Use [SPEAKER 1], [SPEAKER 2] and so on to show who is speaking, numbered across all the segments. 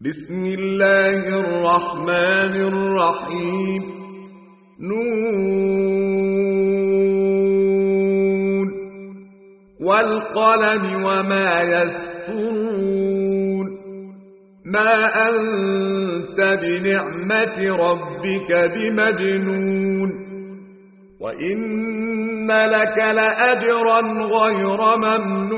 [SPEAKER 1] بسم الله الرحمن الرحيم. نون. والقلم وما يسطرون ما أنت بنعمة ربك بمجنون. وإن لك لأجرا غير ممنون.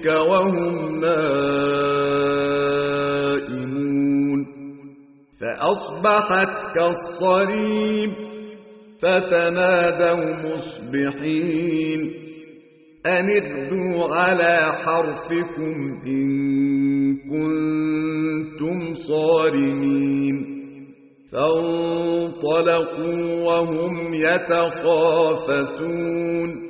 [SPEAKER 1] ربك وهم نائمون. فأصبحت كالصريم فتنادوا مصبحين. أن اغدوا على حرفكم إن كنتم صارمين. فانطلقوا وهم يتخافتون.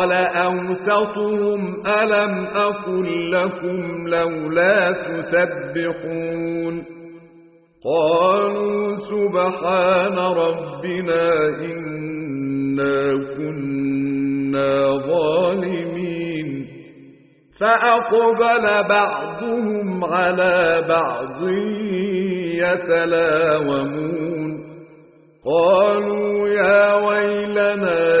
[SPEAKER 1] قال أوسطهم ألم أقل لكم لولا تسبحون قالوا سبحان ربنا إنا كنا ظالمين فأقبل بعضهم على بعض يتلاومون قالوا يا ويلنا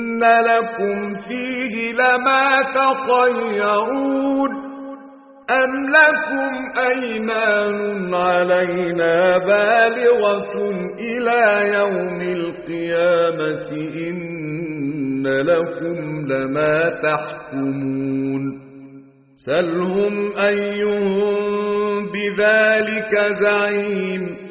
[SPEAKER 1] لكم فيه لما تخيرون أم لكم أيمان علينا بالغة إلى يوم القيامة إن لكم لما تحكمون سلهم أيهم بذلك زعيم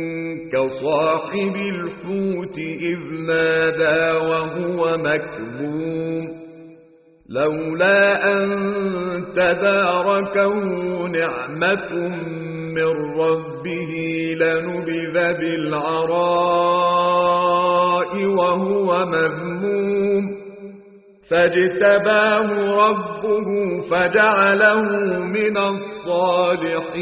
[SPEAKER 1] كصاحب الحوت إذ نادى وهو مكذوم لولا أن تداركه نعمة من ربه لنبذ بالعراء وهو مذموم فاجتباه ربه فجعله من الصالحين